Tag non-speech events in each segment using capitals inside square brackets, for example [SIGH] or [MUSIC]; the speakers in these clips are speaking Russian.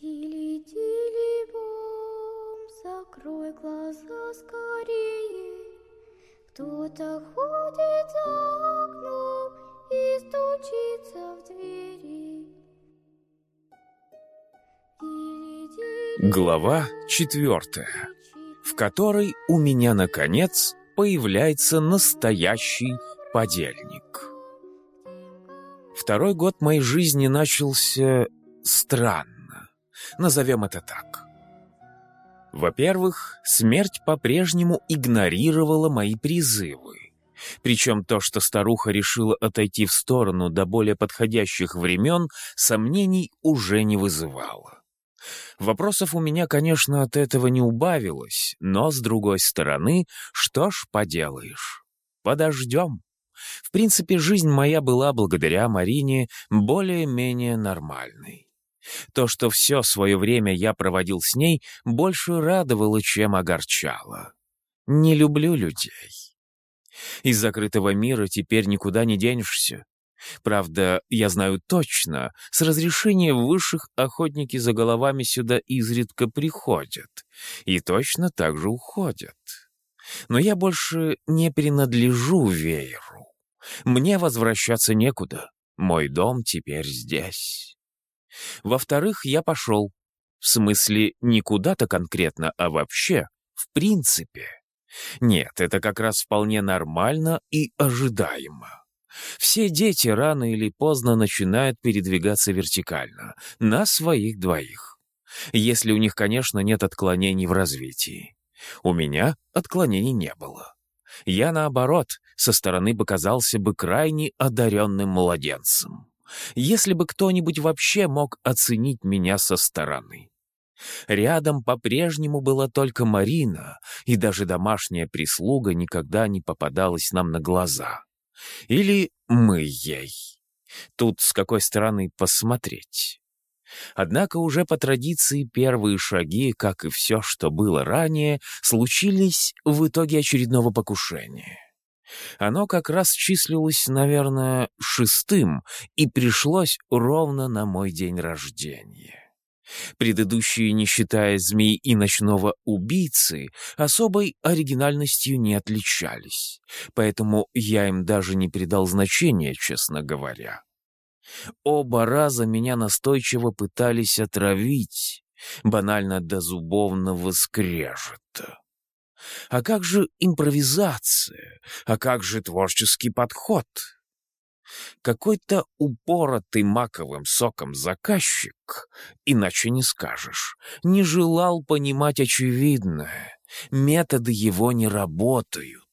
Тили-тили-бом, закрой глаза скорее. Кто-то ходит за окном и стучится в двери. Глава четвертая, в которой у меня, наконец, появляется настоящий подельник. Второй год моей жизни начался странно. Назовем это так. Во-первых, смерть по-прежнему игнорировала мои призывы. Причем то, что старуха решила отойти в сторону до более подходящих времен, сомнений уже не вызывало. Вопросов у меня, конечно, от этого не убавилось, но, с другой стороны, что ж поделаешь. Подождем. В принципе, жизнь моя была, благодаря Марине, более-менее нормальной. То, что все свое время я проводил с ней, больше радовало, чем огорчало. Не люблю людей. Из закрытого мира теперь никуда не денешься. Правда, я знаю точно, с разрешения высших охотники за головами сюда изредка приходят и точно так же уходят. Но я больше не принадлежу вееру. Мне возвращаться некуда. Мой дом теперь здесь. Во-вторых, я пошел. В смысле, не куда-то конкретно, а вообще, в принципе. Нет, это как раз вполне нормально и ожидаемо. Все дети рано или поздно начинают передвигаться вертикально, на своих двоих. Если у них, конечно, нет отклонений в развитии. У меня отклонений не было. Я, наоборот, со стороны показался бы крайне одаренным младенцем. Если бы кто-нибудь вообще мог оценить меня со стороны. Рядом по-прежнему была только Марина, и даже домашняя прислуга никогда не попадалась нам на глаза. Или мы ей. Тут с какой стороны посмотреть. Однако уже по традиции первые шаги, как и все, что было ранее, случились в итоге очередного покушения. Оно как раз числилось, наверное, шестым и пришлось ровно на мой день рождения. Предыдущие, не считая змей и ночного убийцы, особой оригинальностью не отличались, поэтому я им даже не придал значения, честно говоря. Оба раза меня настойчиво пытались отравить, банально до зубовного скрежета. А как же импровизация? А как же творческий подход? Какой-то упоротый маковым соком заказчик, иначе не скажешь, не желал понимать очевидное. Методы его не работают.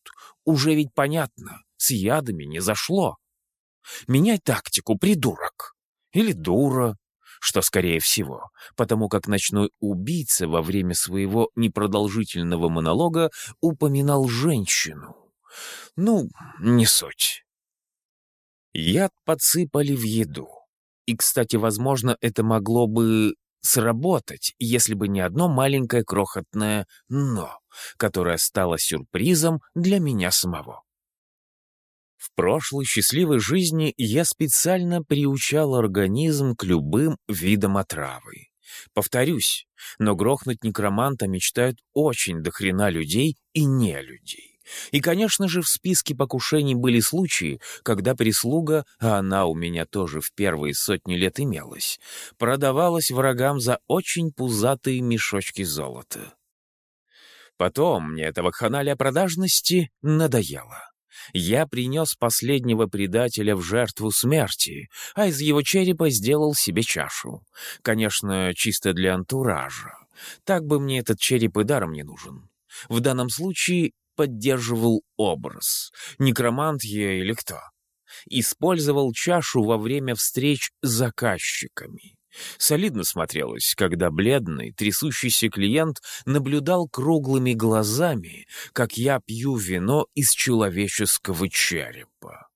Уже ведь понятно, с ядами не зашло. Меняй тактику, придурок. Или дура, что скорее всего, потому как ночной убийца во время своего непродолжительного монолога упоминал женщину. Ну, не суть. Яд подсыпали в еду. И, кстати, возможно, это могло бы сработать, если бы не одно маленькое крохотное «но», которое стало сюрпризом для меня самого. В прошлой счастливой жизни я специально приучал организм к любым видам отравы. Повторюсь, но грохнуть некроманта мечтают очень дохрена людей и не людей. И, конечно же, в списке покушений были случаи, когда прислуга, а она у меня тоже в первые сотни лет имелась, продавалась врагам за очень пузатые мешочки золота. Потом мне этого вакханалия продажности надоело. Я принес последнего предателя в жертву смерти, а из его черепа сделал себе чашу. Конечно, чисто для антуража. Так бы мне этот череп и даром не нужен. В данном случае поддерживал образ. Некромант я или кто? Использовал чашу во время встреч с заказчиками. Солидно смотрелось, когда бледный, трясущийся клиент наблюдал круглыми глазами, как я пью вино из человеческого черепа.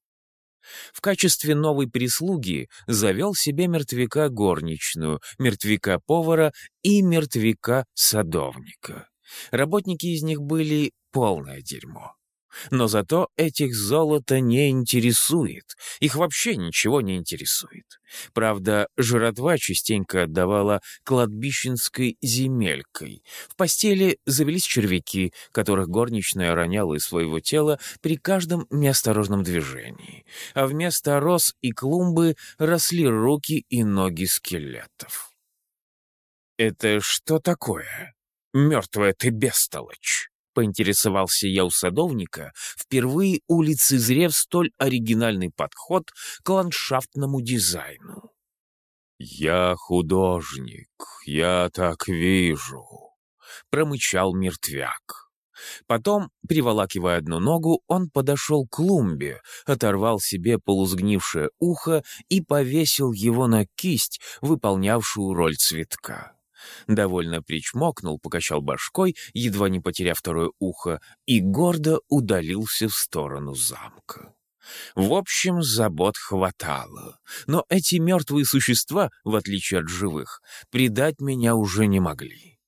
В качестве новой прислуги завел себе мертвяка горничную, мертвяка повара и мертвяка садовника. Работники из них были полное дерьмо. Но зато этих золото не интересует. Их вообще ничего не интересует. Правда, жратва частенько отдавала кладбищенской земелькой. В постели завелись червяки, которых горничная роняла из своего тела при каждом неосторожном движении. А вместо роз и клумбы росли руки и ноги скелетов. «Это что такое? Мертвая ты бестолочь!» Поинтересовался я у садовника, впервые улицезрев столь оригинальный подход к ландшафтному дизайну. «Я художник, я так вижу», — промычал мертвяк. Потом, приволакивая одну ногу, он подошел к клумбе, оторвал себе полузгнившее ухо и повесил его на кисть, выполнявшую роль цветка довольно причмокнул, покачал башкой, едва не потеряв второе ухо, и гордо удалился в сторону замка. В общем, забот хватало. Но эти мертвые существа, в отличие от живых, предать меня уже не могли.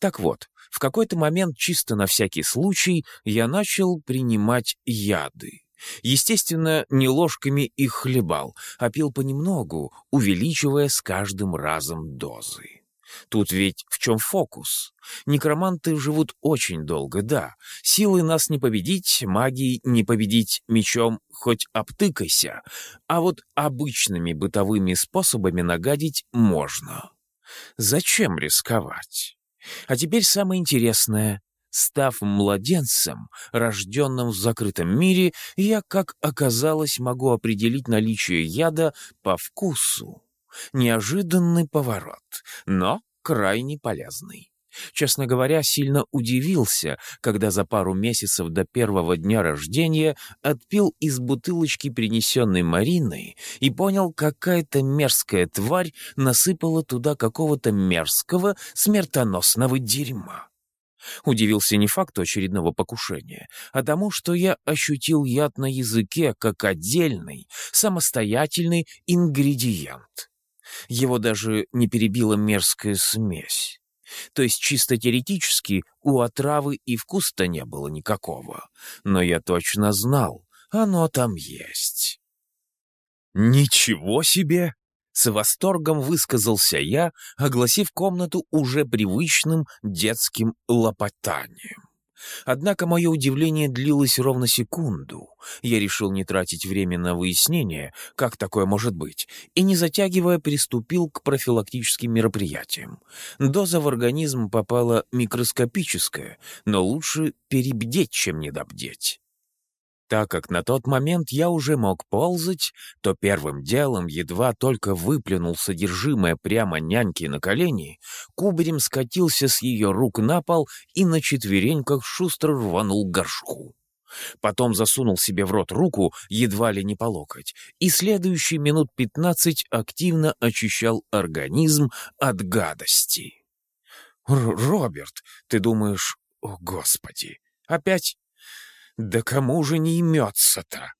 Так вот, в какой-то момент, чисто на всякий случай, я начал принимать яды. Естественно, не ложками их хлебал, а пил понемногу, увеличивая с каждым разом дозы. Тут ведь в чем фокус? Некроманты живут очень долго, да. Силой нас не победить, магией не победить, мечом хоть обтыкайся. А вот обычными бытовыми способами нагадить можно. Зачем рисковать? А теперь самое интересное. Став младенцем, рожденным в закрытом мире, я, как оказалось, могу определить наличие яда по вкусу. Неожиданный поворот, но крайне полезный. Честно говоря, сильно удивился, когда за пару месяцев до первого дня рождения отпил из бутылочки, принесенной Мариной, и понял, какая-то мерзкая тварь насыпала туда какого-то мерзкого, смертоносного дерьма. Удивился не факту очередного покушения, а тому, что я ощутил яд на языке как отдельный, самостоятельный ингредиент. Его даже не перебила мерзкая смесь. То есть чисто теоретически у отравы и вкуса не было никакого. Но я точно знал, оно там есть. «Ничего себе!» С восторгом высказался я, огласив комнату уже привычным детским лопотанием. Однако мое удивление длилось ровно секунду. Я решил не тратить время на выяснение, как такое может быть, и, не затягивая, приступил к профилактическим мероприятиям. Доза в организм попала микроскопическая, но лучше перебдеть, чем недобдеть. Так как на тот момент я уже мог ползать, то первым делом, едва только выплюнул содержимое прямо няньки на колени, кубарем скатился с ее рук на пол и на четвереньках шустро рванул горшку. Потом засунул себе в рот руку, едва ли не по локоть, и следующие минут пятнадцать активно очищал организм от гадости. «Роберт, ты думаешь, о, Господи, опять да кому же не имется-то?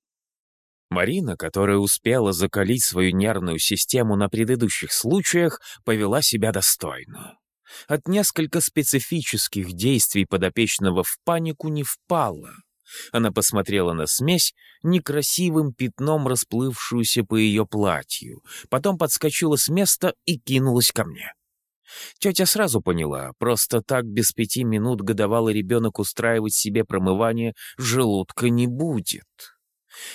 Марина, которая успела закалить свою нервную систему на предыдущих случаях, повела себя достойно. От несколько специфических действий подопечного в панику не впала. Она посмотрела на смесь, некрасивым пятном расплывшуюся по ее платью, потом подскочила с места и кинулась ко мне. Тетя сразу поняла, просто так без пяти минут годовалый ребенок устраивать себе промывание желудка не будет.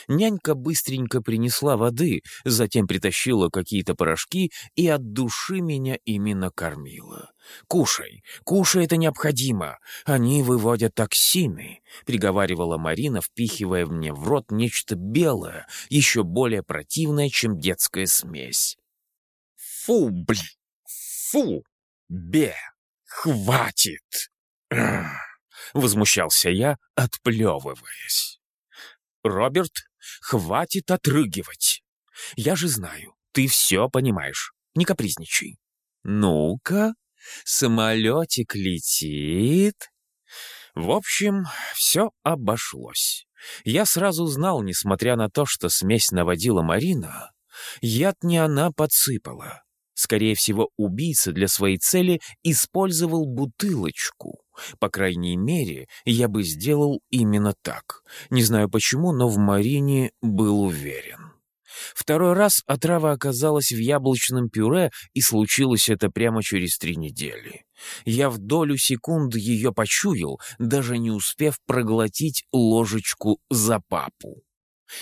Нянька быстренько принесла воды, затем притащила какие-то порошки и от души меня именно кормила. «Кушай, кушай, это необходимо. Они выводят токсины», — приговаривала Марина, впихивая мне в рот нечто белое, еще более противное, чем детская смесь. «Фу, блин!» Фу! Бе! Хватит!» Возмущался я, отплевываясь. «Роберт, хватит отрыгивать. Я же знаю, ты все понимаешь. Не капризничай. Ну-ка, самолетик летит». В общем, все обошлось. Я сразу знал, несмотря на то, что смесь наводила Марина, яд не она подсыпала. Скорее всего, убийца для своей цели использовал бутылочку. По крайней мере, я бы сделал именно так. Не знаю почему, но в Марине был уверен. Второй раз отрава оказалась в яблочном пюре, и случилось это прямо через три недели. Я в долю секунды ее почуял, даже не успев проглотить ложечку за папу.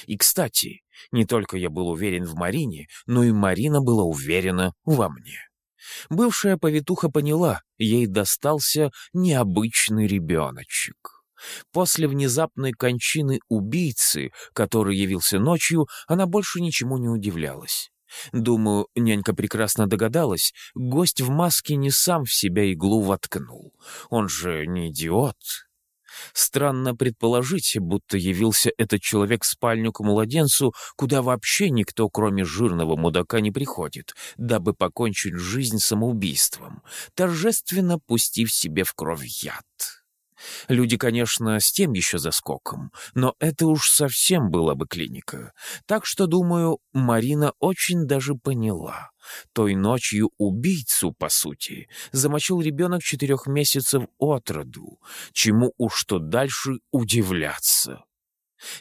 И, кстати, не только я был уверен в Марине, но и Марина была уверена во мне. Бывшая повитуха поняла, ей достался необычный ребеночек. После внезапной кончины убийцы, который явился ночью, она больше ничему не удивлялась. Думаю, нянька прекрасно догадалась, гость в маске не сам в себя иглу воткнул. Он же не идиот. Странно предположить, будто явился этот человек в спальню к младенцу, куда вообще никто, кроме жирного мудака, не приходит, дабы покончить жизнь самоубийством, торжественно пустив себе в кровь яд. Люди, конечно, с тем еще заскоком, но это уж совсем была бы клиника. Так что, думаю, Марина очень даже поняла. Той ночью убийцу, по сути, замочил ребенок четырех месяцев от роду. Чему уж что дальше удивляться.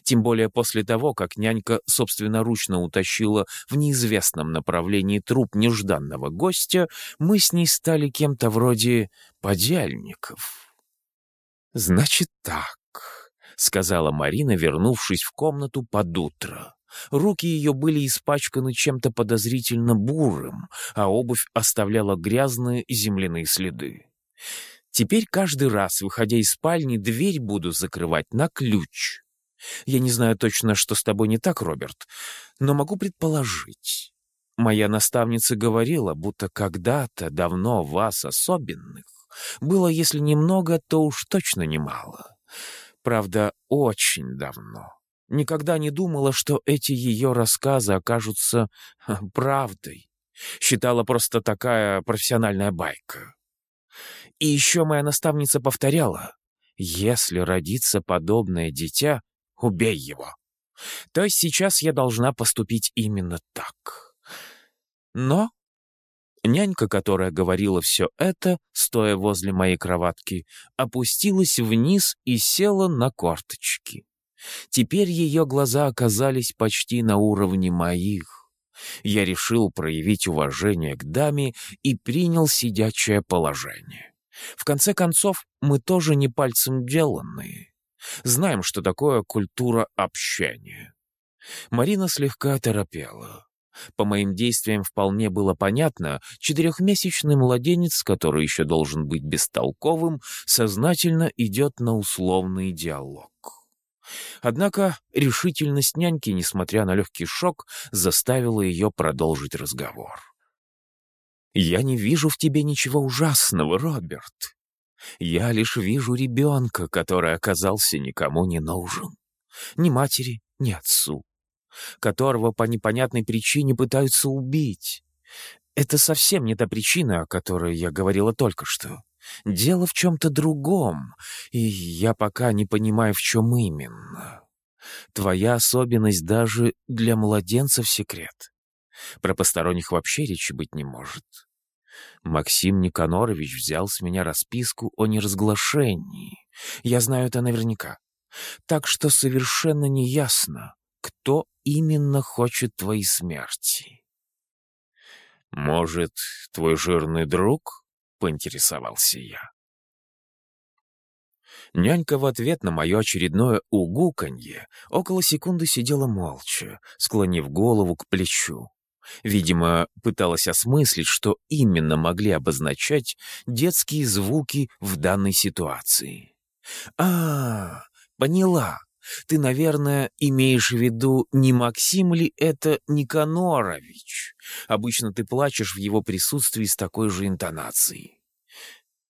Тем более после того, как нянька собственноручно утащила в неизвестном направлении труп нежданного гостя, мы с ней стали кем-то вроде подельников. «Значит так», — сказала Марина, вернувшись в комнату под утро. Руки ее были испачканы чем-то подозрительно бурым, а обувь оставляла грязные земляные следы. «Теперь каждый раз, выходя из спальни, дверь буду закрывать на ключ. Я не знаю точно, что с тобой не так, Роберт, но могу предположить. Моя наставница говорила, будто когда-то давно вас особенных было, если немного, то уж точно немало. Правда, очень давно. Никогда не думала, что эти ее рассказы окажутся правдой. Считала просто такая профессиональная байка. И еще моя наставница повторяла, если родится подобное дитя, убей его. То есть сейчас я должна поступить именно так. Но Нянька, которая говорила все это, стоя возле моей кроватки, опустилась вниз и села на корточки. Теперь ее глаза оказались почти на уровне моих. Я решил проявить уважение к даме и принял сидячее положение. В конце концов, мы тоже не пальцем деланные. Знаем, что такое культура общения. Марина слегка торопела. По моим действиям вполне было понятно, четырехмесячный младенец, который еще должен быть бестолковым, сознательно идет на условный диалог. Однако решительность няньки, несмотря на легкий шок, заставила ее продолжить разговор. «Я не вижу в тебе ничего ужасного, Роберт. Я лишь вижу ребенка, который оказался никому не нужен. Ни матери, ни отцу которого по непонятной причине пытаются убить. Это совсем не та причина, о которой я говорила только что. Дело в чем-то другом, и я пока не понимаю, в чем именно. Твоя особенность даже для младенцев секрет. Про посторонних вообще речи быть не может. Максим Никанорович взял с меня расписку о неразглашении. Я знаю это наверняка. Так что совершенно неясно, кто именно хочет твоей смерти. «Может, твой жирный друг?» — поинтересовался я. Нянька в ответ на мое очередное угуканье около секунды сидела молча, склонив голову к плечу. Видимо, пыталась осмыслить, что именно могли обозначать детские звуки в данной ситуации. «А, поняла. Ты, наверное, имеешь в виду, не Максим ли это Никанорович? Обычно ты плачешь в его присутствии с такой же интонацией.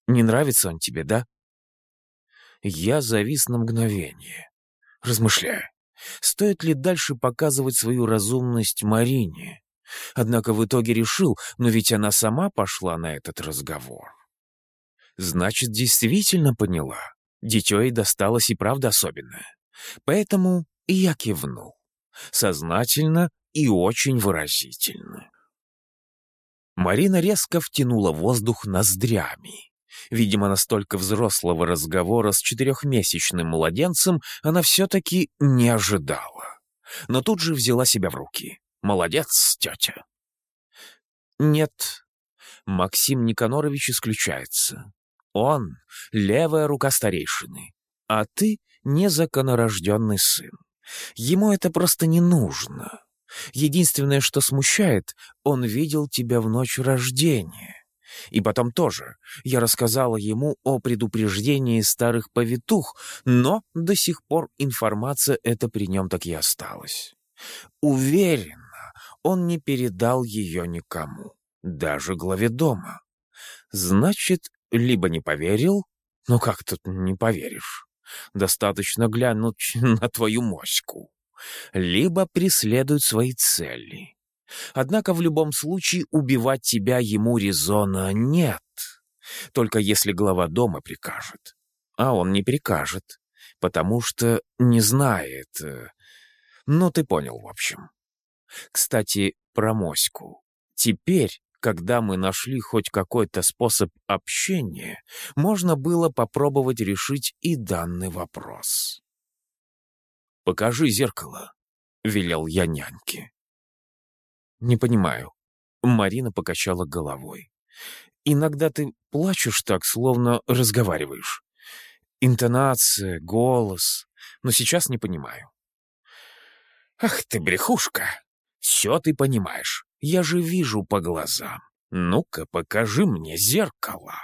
Не нравится он тебе, да? Я завис на мгновение, размышляя, стоит ли дальше показывать свою разумность Марине. Однако в итоге решил, но ведь она сама пошла на этот разговор. Значит, действительно поняла. Дитё ей досталось и правда особенное. Поэтому я кивнул. Сознательно и очень выразительно. Марина резко втянула воздух ноздрями. Видимо, настолько взрослого разговора с четырехмесячным младенцем она все-таки не ожидала. Но тут же взяла себя в руки. «Молодец, тетя!» «Нет, Максим Никанорович исключается. Он — левая рука старейшины, а ты — незаконорожденный сын. Ему это просто не нужно. Единственное, что смущает, он видел тебя в ночь рождения. И потом тоже. Я рассказала ему о предупреждении старых повитух, но до сих пор информация эта при нем так и осталась. Уверена, он не передал ее никому, даже главе дома. Значит, либо не поверил, ну как тут не поверишь? Достаточно глянуть [LAUGHS] на твою моську. Либо преследует свои цели. Однако в любом случае убивать тебя ему резона нет. Только если глава дома прикажет. А он не прикажет, потому что не знает. Э, ну, ты понял, в общем. Кстати, про моську. Теперь, когда мы нашли хоть какой-то способ общения, можно было попробовать решить и данный вопрос. «Покажи зеркало», — велел я няньке. «Не понимаю». Марина покачала головой. «Иногда ты плачешь так, словно разговариваешь. Интонация, голос. Но сейчас не понимаю». «Ах ты, брехушка! Все ты понимаешь. Я же вижу по глазам. Ну-ка, покажи мне зеркало».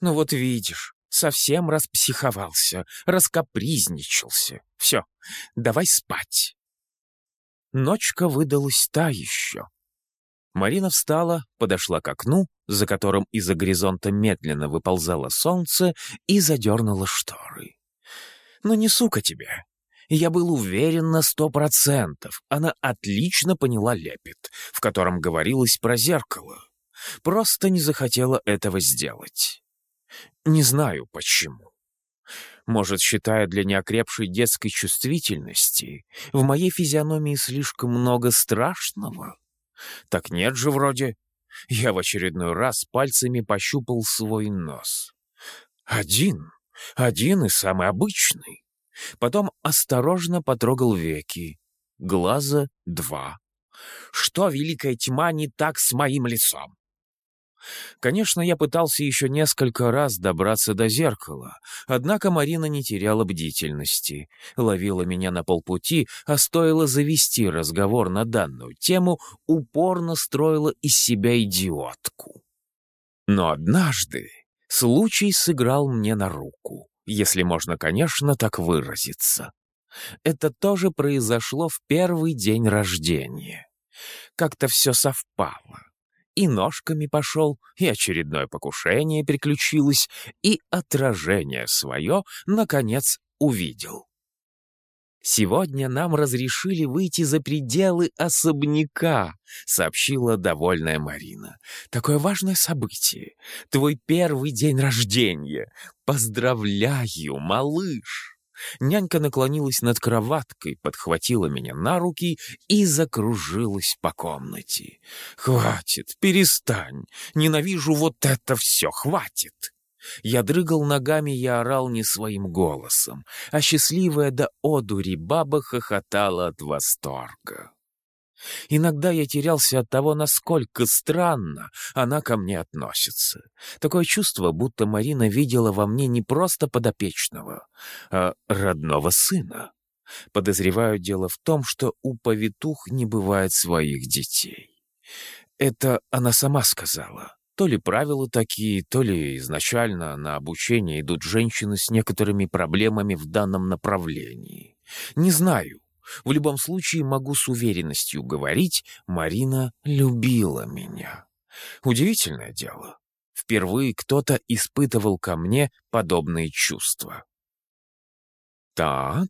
«Ну вот видишь, совсем распсиховался, раскапризничался. Все, давай спать». Ночка выдалась та еще. Марина встала, подошла к окну, за которым из-за горизонта медленно выползало солнце, и задернула шторы. «Ну не сука тебе!» Я был уверен на сто процентов. Она отлично поняла лепет, в котором говорилось про зеркало. Просто не захотела этого сделать. Не знаю почему. Может, считая для неокрепшей детской чувствительности, в моей физиономии слишком много страшного? Так нет же вроде. Я в очередной раз пальцами пощупал свой нос. Один, один и самый обычный. Потом осторожно потрогал веки. Глаза два. Что, великая тьма, не так с моим лицом? Конечно, я пытался еще несколько раз добраться до зеркала, однако Марина не теряла бдительности, ловила меня на полпути, а стоило завести разговор на данную тему, упорно строила из себя идиотку. Но однажды случай сыграл мне на руку, если можно, конечно, так выразиться. Это тоже произошло в первый день рождения. Как-то все совпало и ножками пошел, и очередное покушение приключилось, и отражение свое, наконец, увидел. «Сегодня нам разрешили выйти за пределы особняка», — сообщила довольная Марина. «Такое важное событие. Твой первый день рождения. Поздравляю, малыш!» Нянька наклонилась над кроваткой, подхватила меня на руки и закружилась по комнате. «Хватит, перестань! Ненавижу вот это все! Хватит!» Я дрыгал ногами и орал не своим голосом, а счастливая до одури баба хохотала от восторга. Иногда я терялся от того, насколько странно она ко мне относится. Такое чувство, будто Марина видела во мне не просто подопечного, а родного сына. Подозреваю дело в том, что у повитух не бывает своих детей. Это она сама сказала. То ли правила такие, то ли изначально на обучение идут женщины с некоторыми проблемами в данном направлении. Не знаю. В любом случае могу с уверенностью говорить, Марина любила меня. Удивительное дело. Впервые кто-то испытывал ко мне подобные чувства. «Так,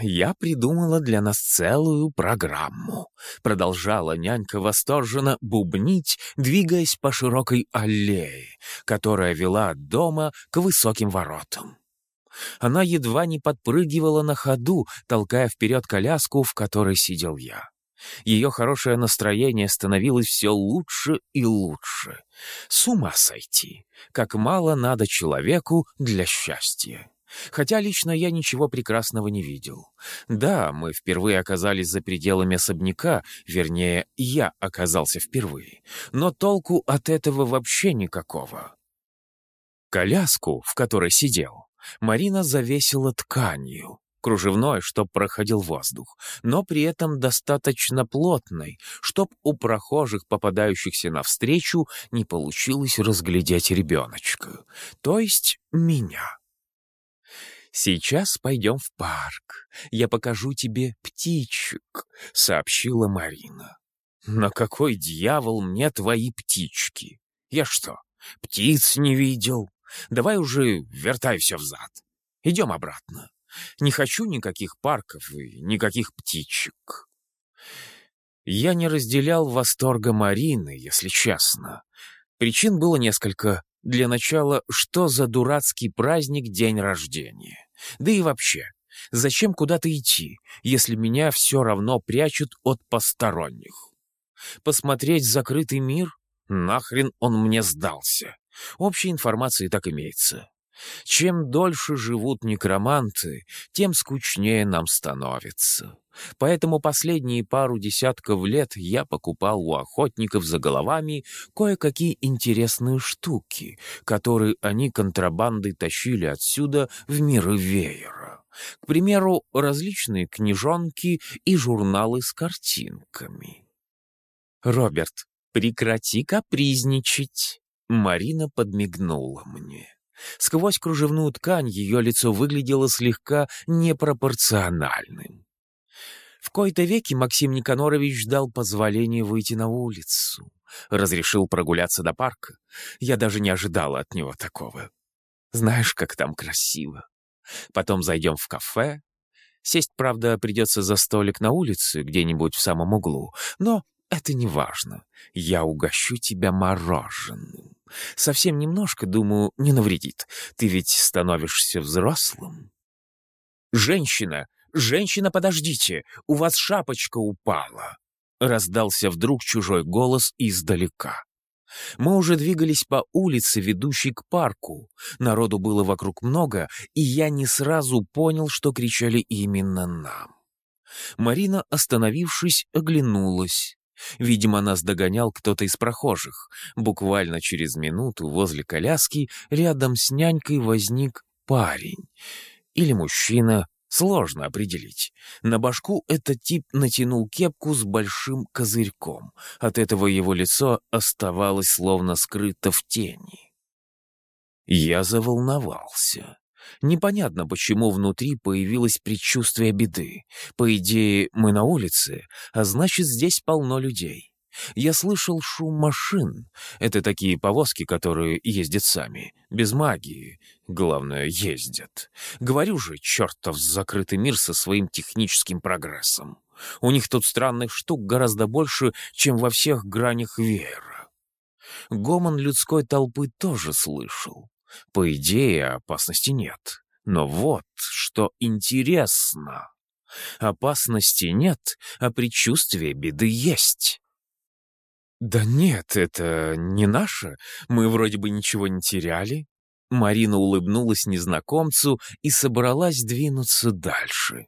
я придумала для нас целую программу», — продолжала нянька восторженно бубнить, двигаясь по широкой аллее, которая вела от дома к высоким воротам. Она едва не подпрыгивала на ходу, толкая вперед коляску, в которой сидел я. Ее хорошее настроение становилось все лучше и лучше. С ума сойти, как мало надо человеку для счастья. Хотя лично я ничего прекрасного не видел. Да, мы впервые оказались за пределами особняка, вернее, я оказался впервые, но толку от этого вообще никакого. Коляску, в которой сидел, Марина завесила тканью, кружевной, чтоб проходил воздух, но при этом достаточно плотной, чтоб у прохожих, попадающихся навстречу, не получилось разглядеть ребеночка, то есть меня. «Сейчас пойдем в парк. Я покажу тебе птичек», — сообщила Марина. «На какой дьявол мне твои птички? Я что, птиц не видел? Давай уже вертай все взад. Идем обратно. Не хочу никаких парков и никаких птичек». Я не разделял восторга Марины, если честно. Причин было несколько. Для начала, что за дурацкий праздник день рождения? Да и вообще, зачем куда-то идти, если меня все равно прячут от посторонних? Посмотреть закрытый мир? Нахрен он мне сдался? Общей информации так имеется. Чем дольше живут некроманты, тем скучнее нам становится. Поэтому последние пару десятков лет я покупал у охотников за головами кое-какие интересные штуки, которые они контрабандой тащили отсюда в миры веера. К примеру, различные книжонки и журналы с картинками. «Роберт, прекрати капризничать!» Марина подмигнула мне. Сквозь кружевную ткань ее лицо выглядело слегка непропорциональным. В кои-то веки Максим Никанорович ждал позволения выйти на улицу. Разрешил прогуляться до парка. Я даже не ожидала от него такого. Знаешь, как там красиво. Потом зайдем в кафе. Сесть, правда, придется за столик на улице, где-нибудь в самом углу. Но это не важно. Я угощу тебя мороженым. Совсем немножко, думаю, не навредит. Ты ведь становишься взрослым. Женщина «Женщина, подождите! У вас шапочка упала!» Раздался вдруг чужой голос издалека. Мы уже двигались по улице, ведущей к парку. Народу было вокруг много, и я не сразу понял, что кричали именно нам. Марина, остановившись, оглянулась. Видимо, нас догонял кто-то из прохожих. Буквально через минуту возле коляски рядом с нянькой возник парень. Или мужчина, Сложно определить. На башку этот тип натянул кепку с большим козырьком. От этого его лицо оставалось словно скрыто в тени. Я заволновался. Непонятно, почему внутри появилось предчувствие беды. По идее, мы на улице, а значит, здесь полно людей. Я слышал шум машин. Это такие повозки, которые ездят сами, без магии. Главное, ездят. Говорю же, чертов закрытый мир со своим техническим прогрессом. У них тут странных штук гораздо больше, чем во всех гранях веера. Гомон людской толпы тоже слышал. По идее, опасности нет. Но вот что интересно. Опасности нет, а предчувствие беды есть. «Да нет, это не наше. Мы вроде бы ничего не теряли». Марина улыбнулась незнакомцу и собралась двинуться дальше.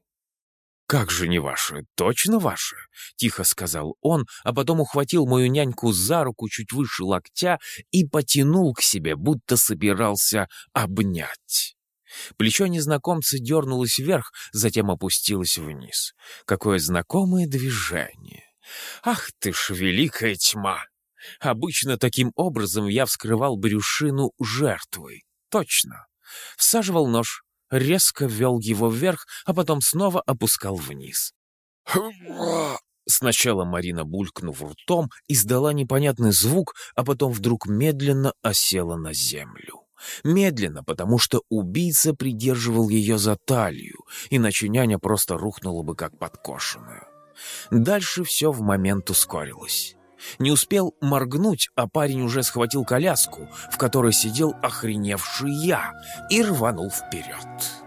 «Как же не ваше? Точно ваше?» — тихо сказал он, а потом ухватил мою няньку за руку чуть выше локтя и потянул к себе, будто собирался обнять. Плечо незнакомца дернулось вверх, затем опустилось вниз. Какое знакомое движение. Ах ты ж, великая тьма! Обычно таким образом я вскрывал брюшину жертвы. Точно. Всаживал нож, резко вел его вверх, а потом снова опускал вниз. Сначала Марина, булькнув ртом, издала непонятный звук, а потом вдруг медленно осела на землю. Медленно, потому что убийца придерживал ее за талию, иначе няня просто рухнула бы как подкошенная. Дальше все в момент ускорилось. Не успел моргнуть, а парень уже схватил коляску, в которой сидел охреневший я, и рванул вперед.